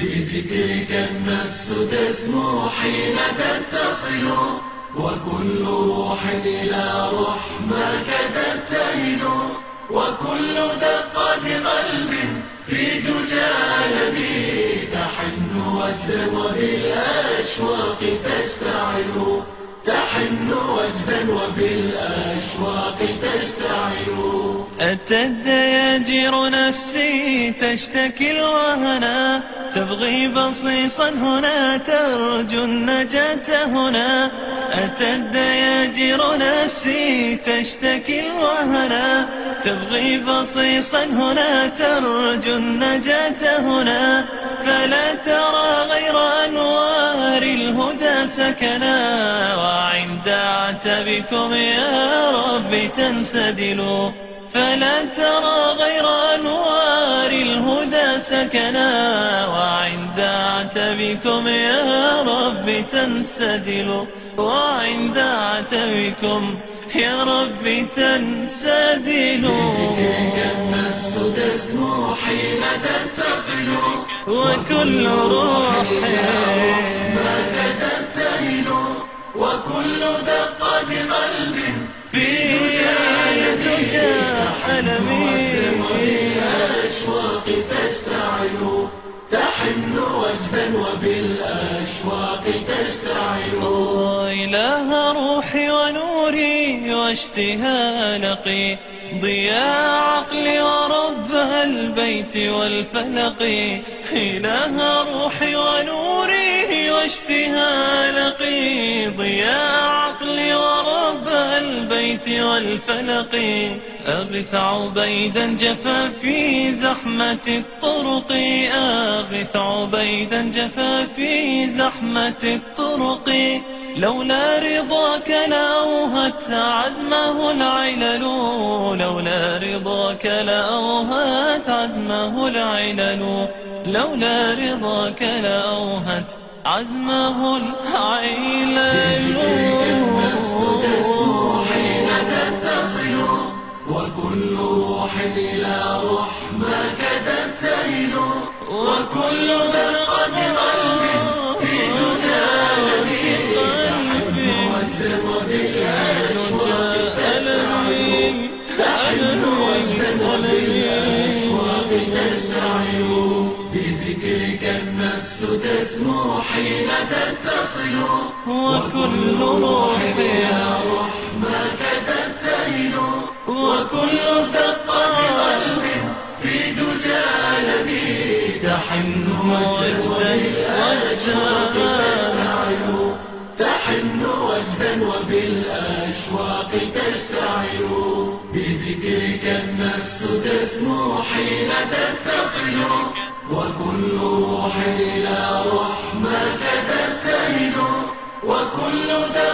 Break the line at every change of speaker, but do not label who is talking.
بذكرك
النفس تسمو حين تتصل وكل روح إلى رحمك تبتهل وكل دقات قلب في دجى يدي تحن وجدا وبالأشواق تشتعل تحن وجدا وبالأشواق تشتعل
أتت يجير نفسي تشتكي الوهنا تبغي بصيصا هنا ترجو النجاة هنا. أتت يجير نفسي تشتكي الوهنا تبغي بصيصا هنا ترجو النجاة هنا. فلا ترى غير أنوار الهدى سكنا وعند عتبكم يا رب تنسدلوا. فلا ترى غير أنوار الهدى سكنا وعند عتبكم يا رب تنسدل وعند عتبكم يا رب تنسدل
النفس حين
وكل روح
ما تتبتهل وكل دقات وجدا وبالأشواق تشتعل
إله روحي ونوري واشتهى نقي ضياء عقلي ورب البيت والفلق. إله روحي ونوري واشتهى نقي ضياء عقلي البيت والفلق أغث عبيدا جفا في زحمة الطرق. أغث عبيدا جفا في زحمة الطرق. لولا رضاك لأوهت عزمه العلل لولا رضاك لأوهت عزمه العلل. لولا رضاك لأوهت عزمه العلل.
بذكرك النفس تسمو حين تتصل
وكل روح
إلى تحن وجدا وبالأشواق تشتعل بذكرك النفس تسمو حين تتصل وكل روح إلى رحمك تبتهل وكل دقة